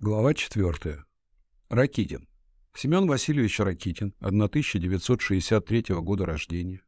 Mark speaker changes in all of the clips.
Speaker 1: Глава 4. Ракитин. Семен Васильевич Ракитин, 1963 года рождения,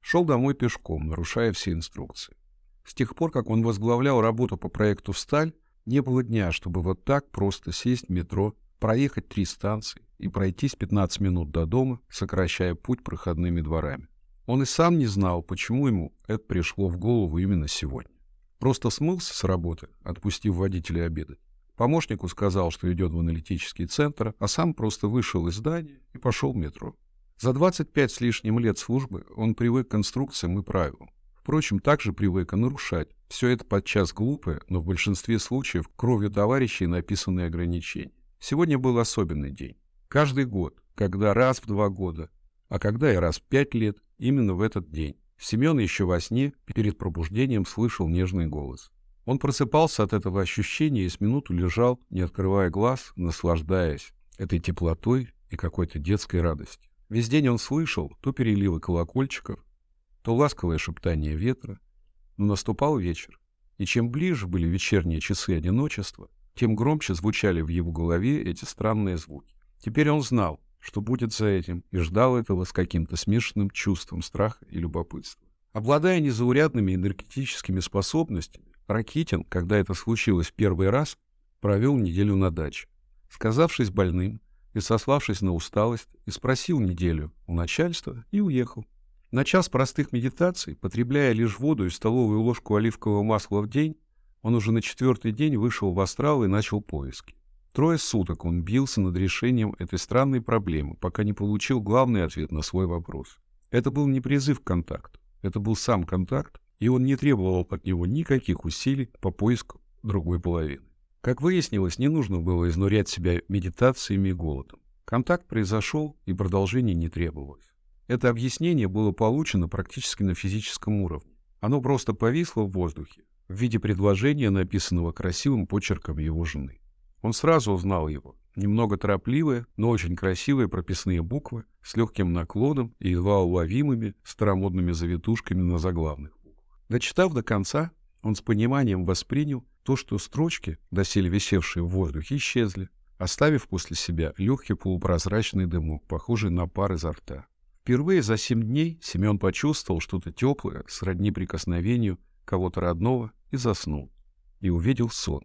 Speaker 1: шел домой пешком, нарушая все инструкции. С тех пор, как он возглавлял работу по проекту «Сталь», не было дня, чтобы вот так просто сесть в метро, проехать три станции и пройтись 15 минут до дома, сокращая путь проходными дворами. Он и сам не знал, почему ему это пришло в голову именно сегодня. Просто смылся с работы, отпустив водителя обедать Помощнику сказал, что идет в аналитический центр, а сам просто вышел из здания и пошел в метро. За 25 с лишним лет службы он привык к конструкциям и правилам. Впрочем, также привык и нарушать. Все это подчас глупое, но в большинстве случаев кровью товарищей написанные ограничения. Сегодня был особенный день. Каждый год, когда раз в два года, а когда и раз в пять лет, именно в этот день. Семен еще во сне перед пробуждением слышал нежный голос. Он просыпался от этого ощущения и с минуту лежал, не открывая глаз, наслаждаясь этой теплотой и какой-то детской радостью. Весь день он слышал то переливы колокольчиков, то ласковое шептание ветра, но наступал вечер, и чем ближе были вечерние часы одиночества, тем громче звучали в его голове эти странные звуки. Теперь он знал, что будет за этим, и ждал этого с каким-то смешанным чувством страха и любопытства. Обладая незаурядными энергетическими способностями, Ракитин, когда это случилось в первый раз, провел неделю на даче. Сказавшись больным и сославшись на усталость, и спросил неделю у начальства и уехал. На час простых медитаций, потребляя лишь воду и столовую ложку оливкового масла в день, он уже на четвертый день вышел в астрал и начал поиски. Трое суток он бился над решением этой странной проблемы, пока не получил главный ответ на свой вопрос. Это был не призыв к контакту, это был сам контакт, и он не требовал от него никаких усилий по поиску другой половины. Как выяснилось, не нужно было изнурять себя медитациями и голодом. Контакт произошел, и продолжения не требовалось. Это объяснение было получено практически на физическом уровне. Оно просто повисло в воздухе в виде предложения, написанного красивым почерком его жены. Он сразу узнал его. Немного торопливые, но очень красивые прописные буквы с легким наклоном и едва уловимыми старомодными завитушками на заглавных. Дочитав до конца, он с пониманием воспринял то, что строчки, доселе висевшие в воздухе, исчезли, оставив после себя легкий полупрозрачный дымок, похожий на пар изо рта. Впервые за семь дней Семен почувствовал что-то теплое, сродни прикосновению кого-то родного, и заснул. И увидел сон.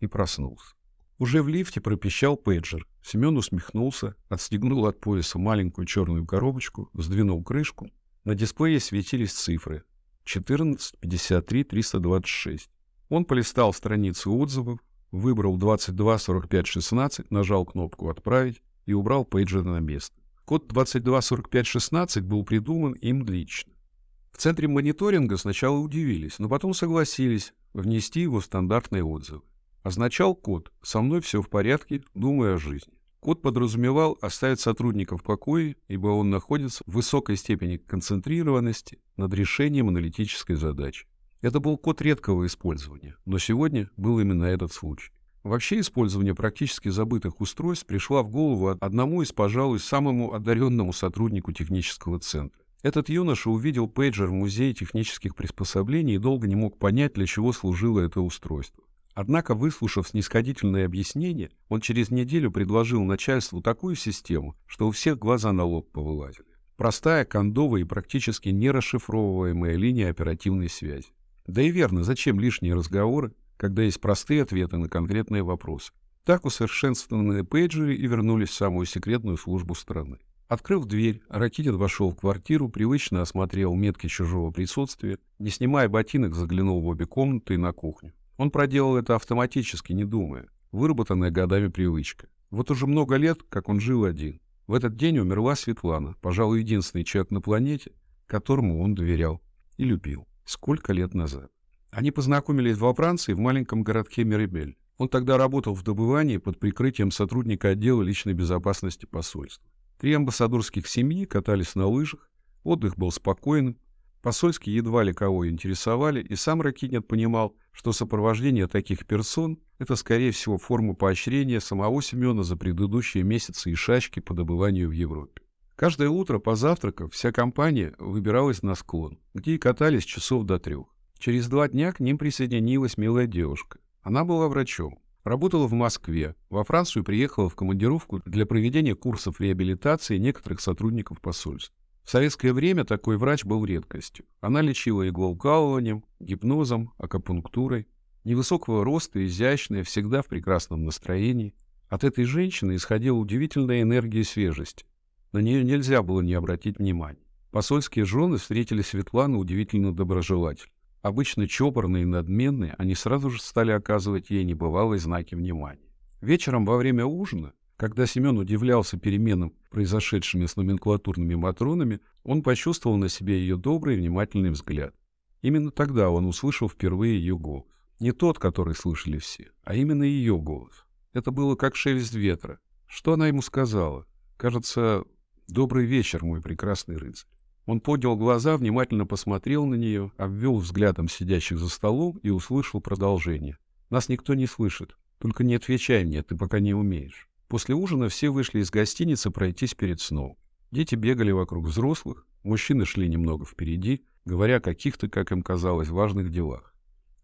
Speaker 1: И проснулся. Уже в лифте пропищал пейджер. Семен усмехнулся, отстегнул от пояса маленькую черную коробочку, сдвинул крышку. На дисплее светились цифры 14 53 326. Он полистал страницы отзывов, выбрал 22 45 16, нажал кнопку «Отправить» и убрал пейджер на место. Код 22 45 16 был придуман им лично. В центре мониторинга сначала удивились, но потом согласились внести его в стандартные отзывы. Означал код «Со мной все в порядке, думаю о жизни». Код подразумевал оставить сотрудника в покое, ибо он находится в высокой степени концентрированности над решением аналитической задачи. Это был код редкого использования, но сегодня был именно этот случай. Вообще использование практически забытых устройств пришло в голову одному из, пожалуй, самому одаренному сотруднику технического центра. Этот юноша увидел пейджер в музее технических приспособлений и долго не мог понять, для чего служило это устройство. Однако, выслушав снисходительное объяснение, он через неделю предложил начальству такую систему, что у всех глаза на лоб повылазили. Простая, кондовая и практически нерасшифровываемая линия оперативной связи. Да и верно, зачем лишние разговоры, когда есть простые ответы на конкретные вопросы. Так усовершенствованные пейджеры и вернулись в самую секретную службу страны. Открыв дверь, Ракитин вошел в квартиру, привычно осмотрел метки чужого присутствия, не снимая ботинок, заглянул в обе комнаты и на кухню. Он проделал это автоматически, не думая. Выработанная годами привычка. Вот уже много лет, как он жил один. В этот день умерла Светлана, пожалуй, единственный человек на планете, которому он доверял и любил. Сколько лет назад. Они познакомились во Франции в маленьком городке Мерибель. Он тогда работал в добывании под прикрытием сотрудника отдела личной безопасности посольства. Три амбассадорских семьи катались на лыжах, отдых был спокойным, посольские едва ли кого интересовали, и сам Ракинет понимал, что сопровождение таких персон — это, скорее всего, форма поощрения самого Семена за предыдущие месяцы и шачки по добыванию в Европе. Каждое утро, позавтракав, вся компания выбиралась на склон, где и катались часов до трех. Через два дня к ним присоединилась милая девушка. Она была врачом. Работала в Москве. Во Францию приехала в командировку для проведения курсов реабилитации некоторых сотрудников посольств. В советское время такой врач был редкостью. Она лечила иглоукалыванием, гипнозом, акупунктурой. Невысокого роста, изящная, всегда в прекрасном настроении. От этой женщины исходила удивительная энергия свежести. На нее нельзя было не обратить внимания. Посольские жены встретили Светлану удивительно доброжелательно. Обычно чопорные и надменные, они сразу же стали оказывать ей небывалые знаки внимания. Вечером во время ужина, когда Семен удивлялся переменам, произошедшими с номенклатурными матронами, он почувствовал на себе ее добрый и внимательный взгляд. Именно тогда он услышал впервые ее голос. Не тот, который слышали все, а именно ее голос. Это было как шелест ветра. Что она ему сказала? Кажется, «Добрый вечер, мой прекрасный рыцарь». Он поднял глаза, внимательно посмотрел на нее, обвел взглядом сидящих за столом и услышал продолжение. «Нас никто не слышит. Только не отвечай мне, ты пока не умеешь». После ужина все вышли из гостиницы пройтись перед сном. Дети бегали вокруг взрослых, мужчины шли немного впереди, говоря о каких-то, как им казалось, важных делах.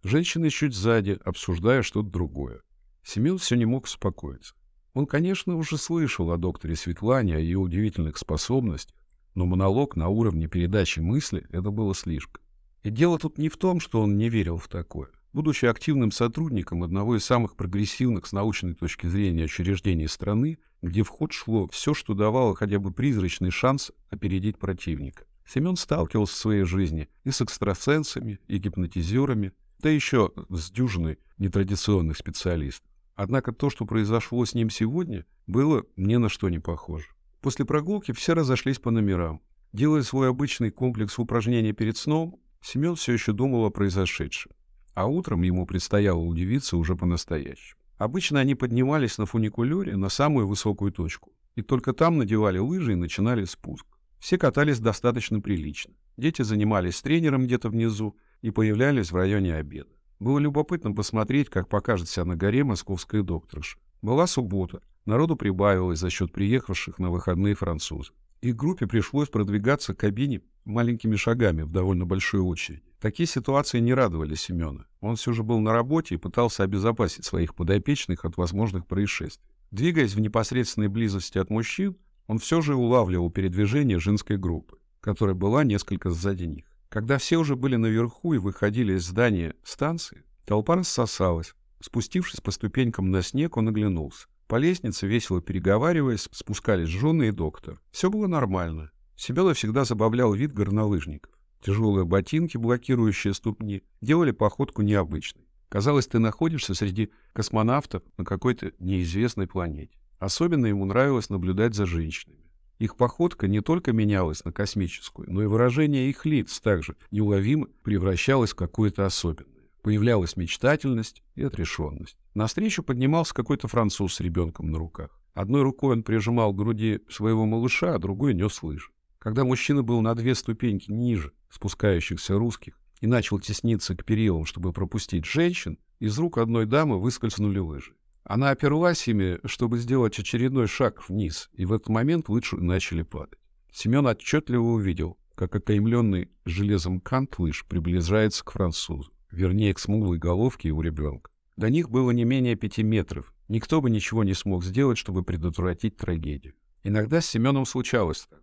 Speaker 1: Женщины чуть сзади, обсуждая что-то другое. Семен все не мог успокоиться. Он, конечно, уже слышал о докторе Светлане, о ее удивительных способностях, но монолог на уровне передачи мысли — это было слишком. И дело тут не в том, что он не верил в такое. Будучи активным сотрудником одного из самых прогрессивных с научной точки зрения учреждений страны, где в ход шло все, что давало хотя бы призрачный шанс опередить противника, Семен сталкивался в своей жизни и с экстрасенсами, и гипнотизерами, да еще с дюжиной нетрадиционных специалистов. Однако то, что произошло с ним сегодня, было ни на что не похоже. После прогулки все разошлись по номерам. Делая свой обычный комплекс упражнений перед сном, Семен все еще думал о произошедшем. А утром ему предстояло удивиться уже по-настоящему. Обычно они поднимались на фуникулере на самую высокую точку. И только там надевали лыжи и начинали спуск. Все катались достаточно прилично. Дети занимались с тренером где-то внизу и появлялись в районе обеда. Было любопытно посмотреть, как покажет себя на горе московская докторша. Была суббота. Народу прибавилось за счет приехавших на выходные французов. И группе пришлось продвигаться к кабине маленькими шагами в довольно большой очереди. Такие ситуации не радовали Семена. Он все же был на работе и пытался обезопасить своих подопечных от возможных происшествий. Двигаясь в непосредственной близости от мужчин, он все же улавливал передвижение женской группы, которая была несколько сзади них. Когда все уже были наверху и выходили из здания станции, толпа рассосалась. Спустившись по ступенькам на снег, он оглянулся. По лестнице, весело переговариваясь, спускались жены и доктор. Все было нормально. Семена всегда забавлял вид горнолыжников. Тяжелые ботинки, блокирующие ступни, делали походку необычной. Казалось, ты находишься среди космонавтов на какой-то неизвестной планете. Особенно ему нравилось наблюдать за женщинами. Их походка не только менялась на космическую, но и выражение их лиц также неуловимо превращалось в какое-то особенное. Появлялась мечтательность и отрешенность. На встречу поднимался какой-то француз с ребенком на руках. Одной рукой он прижимал к груди своего малыша, а другой нес лыжи. Когда мужчина был на две ступеньки ниже спускающихся русских и начал тесниться к перилам, чтобы пропустить женщин, из рук одной дамы выскользнули лыжи. Она оперлась ими, чтобы сделать очередной шаг вниз, и в этот момент лыжи начали падать. Семен отчетливо увидел, как окаймленный железом кант лыж приближается к французу, вернее, к смуглой головке его ребенка. До них было не менее пяти метров. Никто бы ничего не смог сделать, чтобы предотвратить трагедию. Иногда с Семеном случалось такое.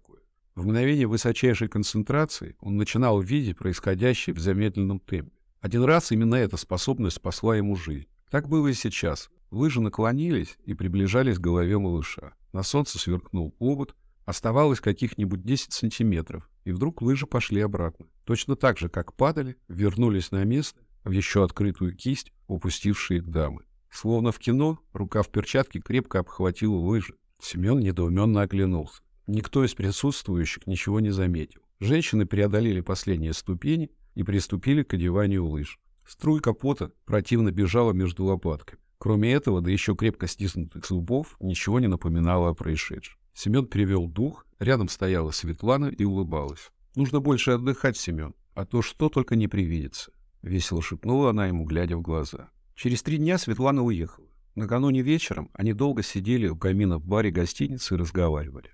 Speaker 1: В мгновение высочайшей концентрации он начинал видеть происходящее в замедленном темпе. Один раз именно эта способность спасла ему жизнь. Так было и сейчас. Лыжи наклонились и приближались к голове малыша. На солнце сверкнул обод, оставалось каких-нибудь 10 сантиметров, и вдруг лыжи пошли обратно. Точно так же, как падали, вернулись на место, в еще открытую кисть, упустившие дамы. Словно в кино, рука в перчатке крепко обхватила лыжи. Семен недоуменно оглянулся. Никто из присутствующих ничего не заметил. Женщины преодолели последние ступени и приступили к одеванию лыж. Струйка пота противно бежала между лопатками. Кроме этого, да еще крепко стиснутых зубов, ничего не напоминало о происшедшем. Семен перевел дух, рядом стояла Светлана и улыбалась. «Нужно больше отдыхать, Семен, а то что только не привидится», — весело шепнула она ему, глядя в глаза. Через три дня Светлана уехала. Накануне вечером они долго сидели у камина в баре гостиницы и разговаривали.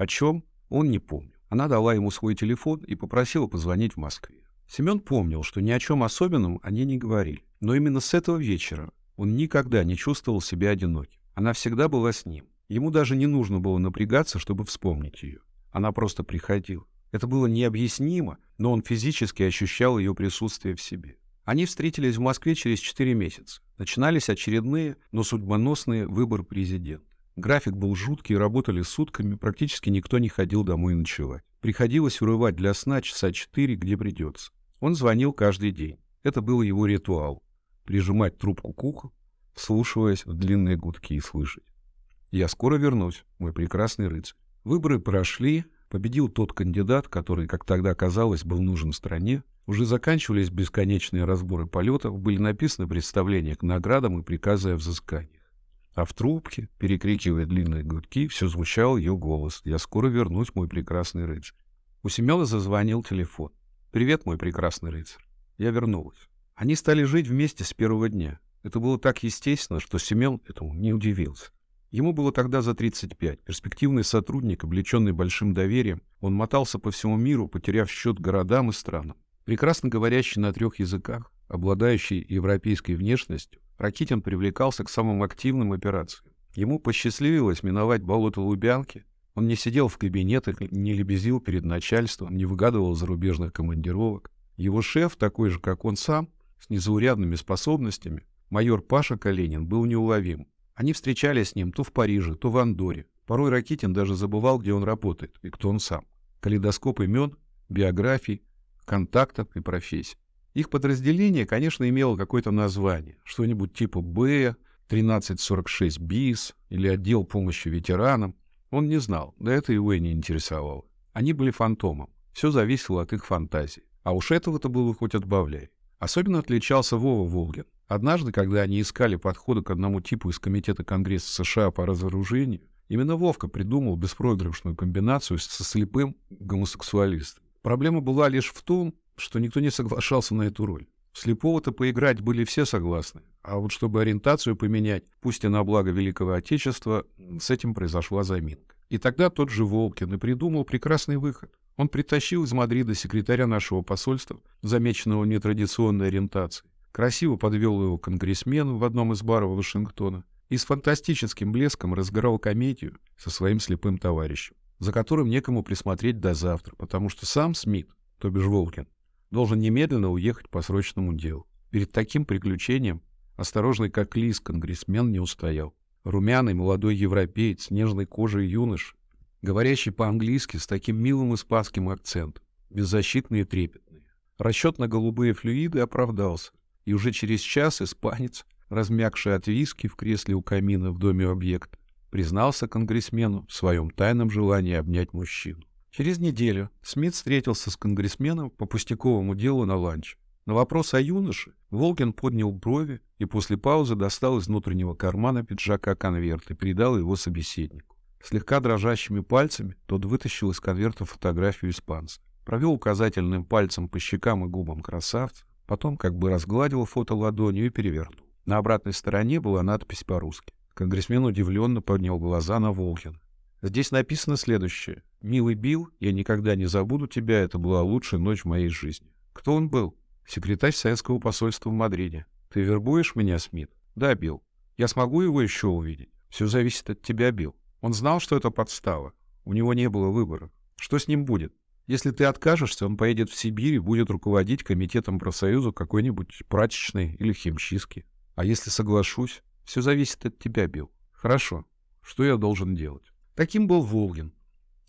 Speaker 1: О чем? Он не помнил. Она дала ему свой телефон и попросила позвонить в Москве. Семен помнил, что ни о чем особенном они не говорили. Но именно с этого вечера Он никогда не чувствовал себя одиноким. Она всегда была с ним. Ему даже не нужно было напрягаться, чтобы вспомнить ее. Она просто приходила. Это было необъяснимо, но он физически ощущал ее присутствие в себе. Они встретились в Москве через 4 месяца. Начинались очередные, но судьбоносные выборы президента. График был жуткий, работали сутками, практически никто не ходил домой ночевать. Приходилось урывать для сна часа четыре, где придется. Он звонил каждый день. Это был его ритуал. Прижимать трубку к уху, вслушиваясь в длинные гудки и слышать. «Я скоро вернусь, мой прекрасный рыцарь». Выборы прошли, победил тот кандидат, который, как тогда казалось, был нужен стране. Уже заканчивались бесконечные разборы полетов, были написаны представления к наградам и приказы о взысканиях. А в трубке, перекрикивая длинные гудки, все звучал ее голос. «Я скоро вернусь, мой прекрасный рыцарь». У Семена зазвонил телефон. «Привет, мой прекрасный рыцарь». Я вернулась. Они стали жить вместе с первого дня. Это было так естественно, что Семен этому не удивился. Ему было тогда за 35. Перспективный сотрудник, облеченный большим доверием, он мотался по всему миру, потеряв счет городам и странам. Прекрасно говорящий на трех языках, обладающий европейской внешностью, Ракитин привлекался к самым активным операциям. Ему посчастливилось миновать болото Лубянки. Он не сидел в кабинетах, не лебезил перед начальством, не выгадывал зарубежных командировок. Его шеф, такой же, как он сам, с незаурядными способностями, майор Паша Калинин, был неуловим. Они встречались с ним то в Париже, то в Андоре. Порой Ракитин даже забывал, где он работает и кто он сам. Калейдоскоп имен, биографий, контактов и профессий. Их подразделение, конечно, имело какое-то название, что-нибудь типа «Б», 1346 БИС или отдел помощи ветеранам. Он не знал, да это его и не интересовало. Они были фантомом, все зависело от их фантазии. А уж этого-то было хоть отбавляй. Особенно отличался Вова Волгин. Однажды, когда они искали подходы к одному типу из Комитета Конгресса США по разоружению, именно Вовка придумал беспроигрышную комбинацию со слепым гомосексуалистом. Проблема была лишь в том, что никто не соглашался на эту роль. Слепого-то поиграть были все согласны, а вот чтобы ориентацию поменять, пусть и на благо Великого Отечества, с этим произошла заминка. И тогда тот же Волкин и придумал прекрасный выход. Он притащил из Мадрида секретаря нашего посольства, замеченного нетрадиционной ориентацией, красиво подвел его конгрессмену в одном из баров Вашингтона и с фантастическим блеском разыграл комедию со своим слепым товарищем, за которым некому присмотреть до завтра, потому что сам Смит, то бишь Волкин, должен немедленно уехать по срочному делу. Перед таким приключением осторожный как лис конгрессмен не устоял. Румяный молодой европеец, нежной кожей юнош, говорящий по-английски с таким милым испанским акцентом, беззащитный и трепетный. Расчет на голубые флюиды оправдался, и уже через час испанец, размягший от виски в кресле у камина в доме объекта, признался конгрессмену в своем тайном желании обнять мужчину. Через неделю Смит встретился с конгрессменом по пустяковому делу на ланч. На вопрос о юноше Волкин поднял брови и после паузы достал из внутреннего кармана пиджака конверт и передал его собеседнику. Слегка дрожащими пальцами тот вытащил из конверта фотографию испанца. Провел указательным пальцем по щекам и губам красавца, потом как бы разгладил фото ладонью и перевернул. На обратной стороне была надпись по-русски. Конгрессмен удивленно поднял глаза на Волкина. Здесь написано следующее. «Милый Билл, я никогда не забуду тебя, это была лучшая ночь в моей жизни». Кто он был? Секретарь советского посольства в Мадриде. Ты вербуешь меня, Смит? Да, Билл. Я смогу его еще увидеть? Все зависит от тебя, Билл. Он знал, что это подстава. У него не было выбора. Что с ним будет? Если ты откажешься, он поедет в Сибирь и будет руководить комитетом профсоюза какой-нибудь прачечной или химчистки. А если соглашусь, все зависит от тебя, Билл. Хорошо. Что я должен делать? Таким был Волгин.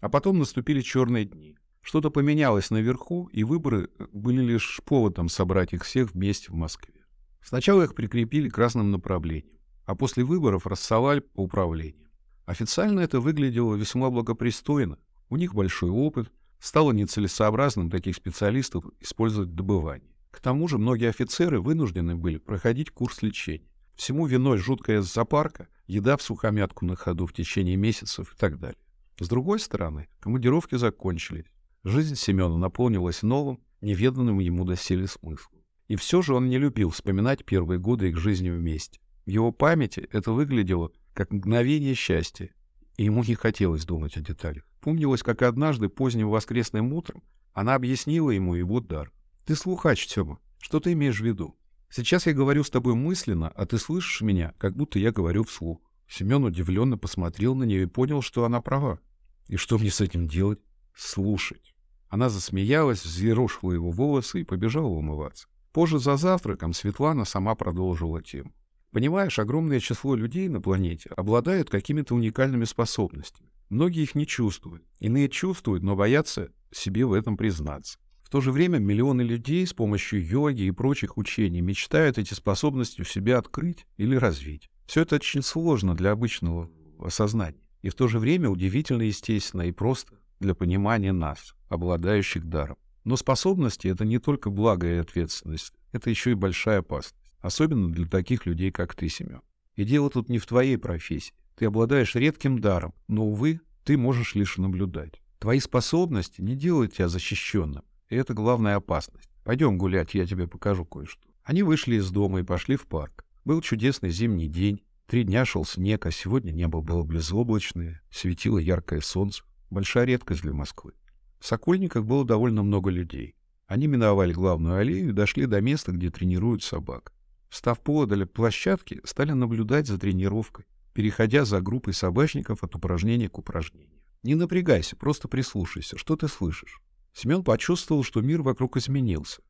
Speaker 1: А потом наступили черные дни. Что-то поменялось наверху, и выборы были лишь поводом собрать их всех вместе в Москве. Сначала их прикрепили к разным направлениям, а после выборов рассовали по управлениям. Официально это выглядело весьма благопристойно. У них большой опыт, стало нецелесообразным таких специалистов использовать добывание. К тому же многие офицеры вынуждены были проходить курс лечения. Всему виной жуткая запарка, еда в сухомятку на ходу в течение месяцев и так далее. С другой стороны, командировки закончились. Жизнь Семена наполнилась новым, неведанным ему доселе смыслом. И все же он не любил вспоминать первые годы их жизни вместе. В его памяти это выглядело как мгновение счастья, и ему не хотелось думать о деталях. Помнилось, как однажды поздним воскресным утром она объяснила ему его дар. «Ты слухач, Тёма, что ты имеешь в виду?» Сейчас я говорю с тобой мысленно, а ты слышишь меня, как будто я говорю вслух. Семен удивленно посмотрел на нее и понял, что она права. И что мне с этим делать? Слушать. Она засмеялась, взъерошила его волосы и побежала умываться. Позже за завтраком Светлана сама продолжила тему. Понимаешь, огромное число людей на планете обладают какими-то уникальными способностями. Многие их не чувствуют. Иные чувствуют, но боятся себе в этом признаться. В то же время миллионы людей с помощью йоги и прочих учений мечтают эти способности у себя открыть или развить. Все это очень сложно для обычного осознания. И в то же время удивительно естественно и просто для понимания нас, обладающих даром. Но способности — это не только благо и ответственность, это еще и большая опасность. Особенно для таких людей, как ты, Семен. И дело тут не в твоей профессии. Ты обладаешь редким даром, но, увы, ты можешь лишь наблюдать. Твои способности не делают тебя защищенным, и это главная опасность. Пойдем гулять, я тебе покажу кое-что. Они вышли из дома и пошли в парк. Был чудесный зимний день. Три дня шел снег, а сегодня небо было безоблачное, светило яркое солнце. Большая редкость для Москвы. В Сокольниках было довольно много людей. Они миновали главную аллею и дошли до места, где тренируют собак. Встав поодаль площадки, стали наблюдать за тренировкой, переходя за группой собачников от упражнения к упражнению. Не напрягайся, просто прислушайся, что ты слышишь. Семен почувствовал, что мир вокруг изменился.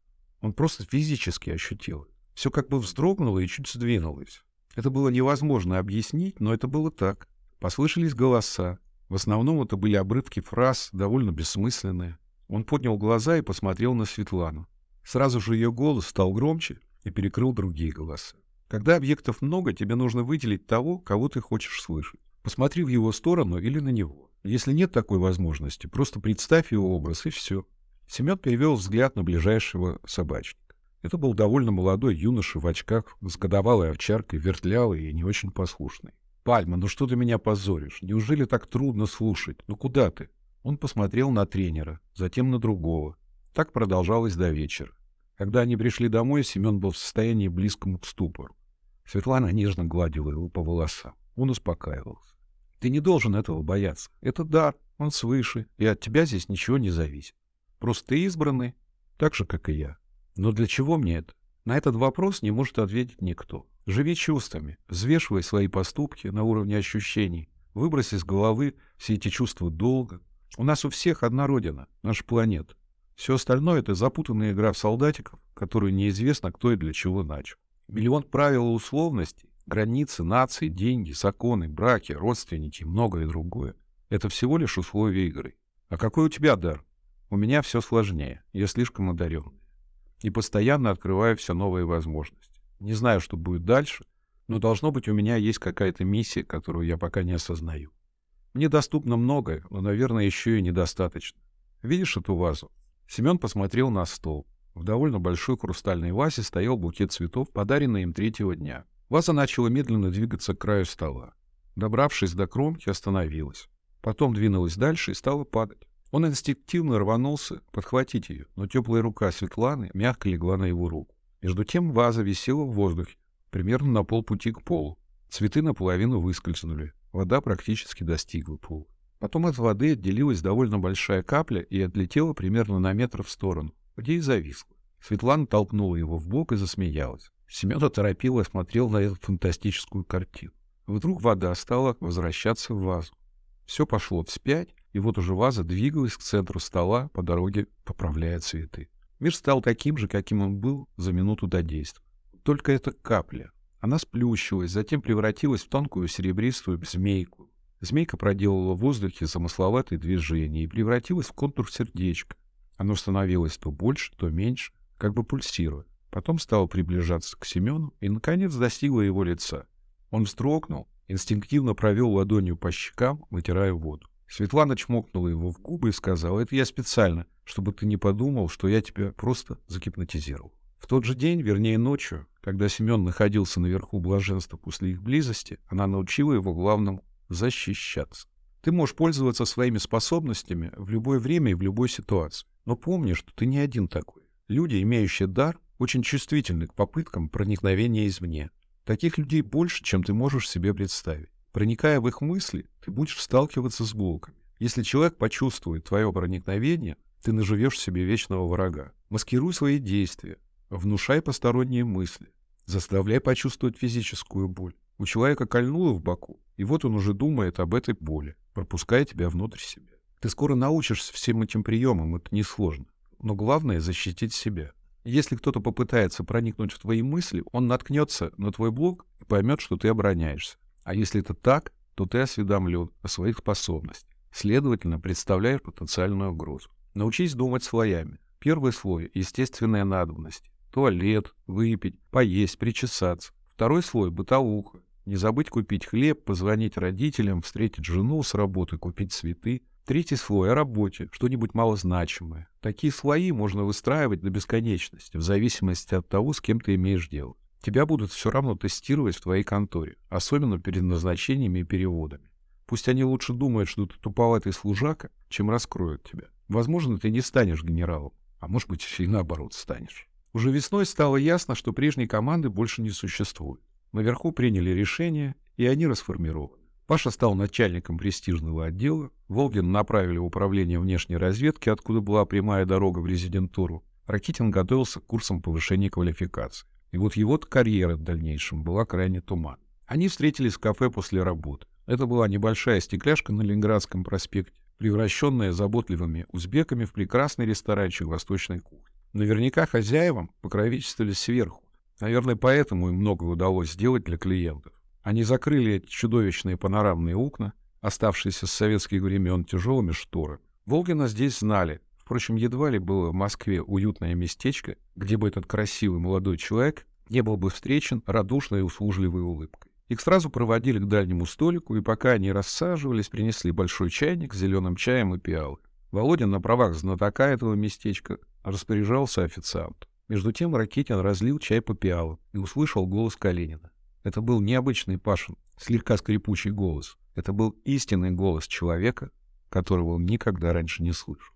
Speaker 1: Он просто физически ощутил. Все как бы вздрогнуло и чуть сдвинулось. Это было невозможно объяснить, но это было так. Послышались голоса, в основном это были обрывки фраз, довольно бессмысленные. Он поднял глаза и посмотрел на Светлану. Сразу же ее голос стал громче и перекрыл другие голоса. Когда объектов много, тебе нужно выделить того, кого ты хочешь слышать. Посмотри в его сторону или на него. Если нет такой возможности, просто представь его образ, и все. Семен перевел взгляд на ближайшего собачника. Это был довольно молодой юноша в очках, с годовалой овчаркой, вертлявый и не очень послушный. «Пальма, ну что ты меня позоришь? Неужели так трудно слушать? Ну куда ты?» Он посмотрел на тренера, затем на другого. Так продолжалось до вечера. Когда они пришли домой, Семен был в состоянии близкому к ступору. Светлана нежно гладила его по волосам. Он успокаивался. «Ты не должен этого бояться. Это дар, он свыше, и от тебя здесь ничего не зависит. Просто ты избранный, так же, как и я. Но для чего мне это? На этот вопрос не может ответить никто. Живи чувствами, взвешивай свои поступки на уровне ощущений, выброси из головы все эти чувства долга. У нас у всех одна родина, наша планета. Все остальное — это запутанная игра в солдатиков, которую неизвестно, кто и для чего начал. Миллион правил и условностей, границы, нации, деньги, законы, браки, родственники и многое другое. Это всего лишь условия игры. А какой у тебя дар? У меня все сложнее, я слишком одаренный. И постоянно открываю все новые возможности. Не знаю, что будет дальше, но должно быть у меня есть какая-то миссия, которую я пока не осознаю. Мне доступно многое, но, наверное, еще и недостаточно. Видишь эту вазу? Семен посмотрел на стол. В довольно большой хрустальной вазе стоял букет цветов, подаренный им третьего дня. Ваза начала медленно двигаться к краю стола. Добравшись до кромки, остановилась. Потом двинулась дальше и стала падать. Он инстинктивно рванулся подхватить ее, но теплая рука Светланы мягко легла на его руку. Между тем ваза висела в воздухе, примерно на полпути к полу. Цветы наполовину выскользнули. Вода практически достигла пола. Потом от воды отделилась довольно большая капля и отлетела примерно на метр в сторону, где и зависла. Светлана толкнула его в бок и засмеялась. Семен оторопело смотрел на эту фантастическую картину. Вдруг вода стала возвращаться в вазу. Все пошло вспять, и вот уже ваза двигалась к центру стола, по дороге поправляя цветы. Мир стал таким же, каким он был за минуту до действия. Только эта капля. Она сплющилась, затем превратилась в тонкую серебристую змейку. Змейка проделала в воздухе замысловатые движения и превратилась в контур сердечка. Оно становилось то больше, то меньше, как бы пульсируя. Потом стало приближаться к Семену и, наконец, достигло его лица. Он вздрогнул, инстинктивно провел ладонью по щекам, вытирая воду. Светлана чмокнула его в губы и сказала, «Это я специально, чтобы ты не подумал, что я тебя просто загипнотизировал». В тот же день, вернее ночью, когда Семен находился наверху блаженства после их близости, она научила его главному — защищаться. Ты можешь пользоваться своими способностями в любое время и в любой ситуации. Но помни, что ты не один такой. Люди, имеющие дар, очень чувствительны к попыткам проникновения извне. Таких людей больше, чем ты можешь себе представить. Проникая в их мысли, ты будешь сталкиваться с блоками. Если человек почувствует твое проникновение, ты наживешь себе вечного врага. Маскируй свои действия. Внушай посторонние мысли. Заставляй почувствовать физическую боль. У человека кольнуло в боку, и вот он уже думает об этой боли, пропуская тебя внутрь себя. Ты скоро научишься всем этим приемам, это несложно. Но главное — защитить себя. Если кто-то попытается проникнуть в твои мысли, он наткнется на твой блог и поймет, что ты обороняешься. А если это так, то ты осведомлен о своих способностях. Следовательно, представляешь потенциальную угрозу. Научись думать слоями. Первый слой — естественная надобность. Туалет, выпить, поесть, причесаться. Второй слой — бытовуха. Не забыть купить хлеб, позвонить родителям, встретить жену с работы, купить цветы. Третий слой — о работе, что-нибудь малозначимое. Такие слои можно выстраивать до бесконечности, в зависимости от того, с кем ты имеешь дело. Тебя будут все равно тестировать в твоей конторе, особенно перед назначениями и переводами. Пусть они лучше думают, что ты туповатый служака, чем раскроют тебя. Возможно, ты не станешь генералом, а может быть, и наоборот станешь. Уже весной стало ясно, что прежней команды больше не существует. Наверху приняли решение, и они расформированы. Паша стал начальником престижного отдела, Волгин направили в управление внешней разведки, откуда была прямая дорога в резидентуру. Ракитин готовился к курсам повышения квалификации. И вот его карьера в дальнейшем была крайне туман. Они встретились в кафе после работы. Это была небольшая стекляшка на Ленинградском проспекте, превращенная заботливыми узбеками в прекрасный ресторанчик восточной кухни. Наверняка хозяевам покровительствовали сверху. Наверное, поэтому им многое удалось сделать для клиентов. Они закрыли эти чудовищные панорамные окна, оставшиеся с советских времен тяжелыми шторами. Волгина здесь знали. Впрочем, едва ли было в Москве уютное местечко, где бы этот красивый молодой человек не был бы встречен радушной и услужливой улыбкой. Их сразу проводили к дальнему столику, и пока они рассаживались, принесли большой чайник с зеленым чаем и пиалы. Володя на правах знатока этого местечка распоряжался официант. Между тем Ракетин разлил чай по пиалам и услышал голос Калинина. Это был необычный Пашин, слегка скрипучий голос. Это был истинный голос человека, которого он никогда раньше не слышал.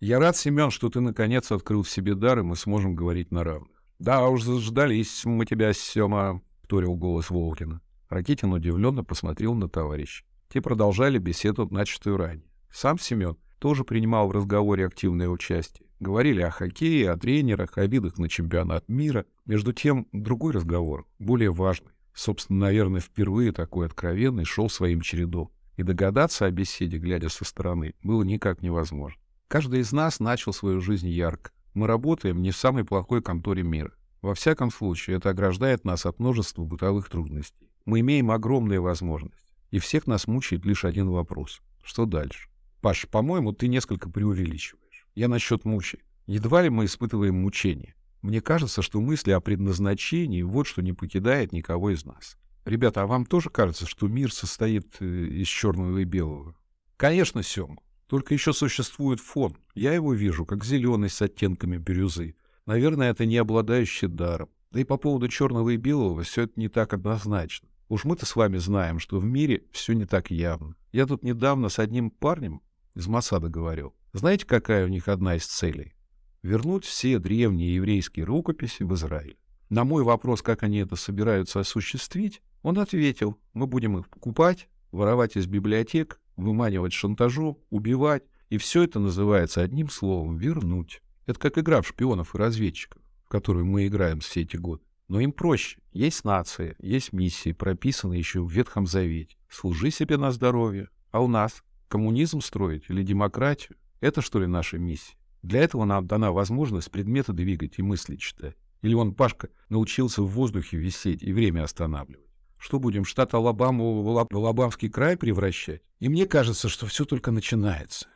Speaker 1: «Я рад, Семен, что ты наконец открыл в себе дар, и мы сможем говорить на равных». «Да уж, заждались мы тебя, Сема», — вторил голос Волкина. Ракитин удивленно посмотрел на товарища. Те продолжали беседу, начатую ранее. Сам Семен тоже принимал в разговоре активное участие. Говорили о хоккее, о тренерах, о видах на чемпионат мира. Между тем, другой разговор, более важный. Собственно, наверное, впервые такой откровенный шел своим чередом. И догадаться о беседе, глядя со стороны, было никак невозможно. Каждый из нас начал свою жизнь ярко. Мы работаем не в самой плохой конторе мира. Во всяком случае, это ограждает нас от множества бытовых трудностей. Мы имеем огромные возможности. И всех нас мучает лишь один вопрос. Что дальше? Паш, по-моему, ты несколько преувеличиваешь. Я насчет мучай. Едва ли мы испытываем мучения. Мне кажется, что мысли о предназначении вот что не покидает никого из нас. Ребята, а вам тоже кажется, что мир состоит э, из черного и белого? Конечно, Сёма. Только еще существует фон. Я его вижу, как зеленый с оттенками бирюзы. Наверное, это не обладающий даром. Да и по поводу черного и белого все это не так однозначно. Уж мы-то с вами знаем, что в мире все не так явно. Я тут недавно с одним парнем из Масада говорил. Знаете, какая у них одна из целей? Вернуть все древние еврейские рукописи в Израиль. На мой вопрос, как они это собираются осуществить, он ответил, мы будем их покупать, воровать из библиотек, выманивать шантажом, убивать, и все это называется одним словом «вернуть». Это как игра в шпионов и разведчиков, в которую мы играем все эти годы. Но им проще. Есть нация, есть миссии, прописанные еще в Ветхом Завете. Служи себе на здоровье. А у нас? Коммунизм строить или демократию? Это что ли наша миссия? Для этого нам дана возможность предметы двигать и мысли читать. Или он, Пашка, научился в воздухе висеть и время останавливать. Что будем, штат Алабаму в Алабамский край превращать? И мне кажется, что все только начинается.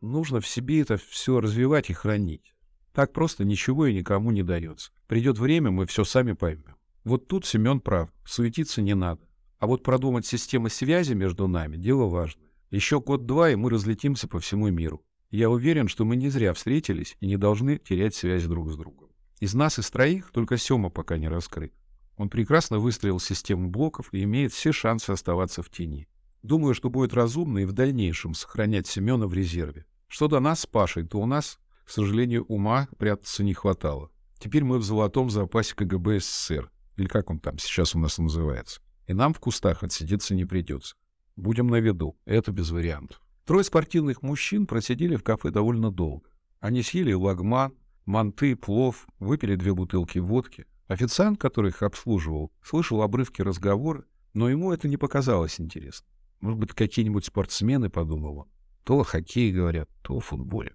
Speaker 1: Нужно в себе это все развивать и хранить. Так просто ничего и никому не дается. Придет время, мы все сами поймем. Вот тут Семен прав, суетиться не надо. А вот продумать систему связи между нами – дело важное. Еще год-два, и мы разлетимся по всему миру. Я уверен, что мы не зря встретились и не должны терять связь друг с другом. Из нас, из троих, только Сема пока не раскрыт. Он прекрасно выстроил систему блоков и имеет все шансы оставаться в тени. Думаю, что будет разумно и в дальнейшем сохранять Семена в резерве. Что до нас с Пашей, то у нас к сожалению, ума прятаться не хватало. Теперь мы в золотом запасе КГБ СССР, или как он там сейчас у нас называется. И нам в кустах отсидеться не придется. Будем на виду, это без вариантов. Трое спортивных мужчин просидели в кафе довольно долго. Они съели лагман, манты, плов, выпили две бутылки водки. Официант, который их обслуживал, слышал обрывки разговора, но ему это не показалось интересным. Может быть, какие-нибудь спортсмены, подумал он. То о хоккее говорят, то о футболе.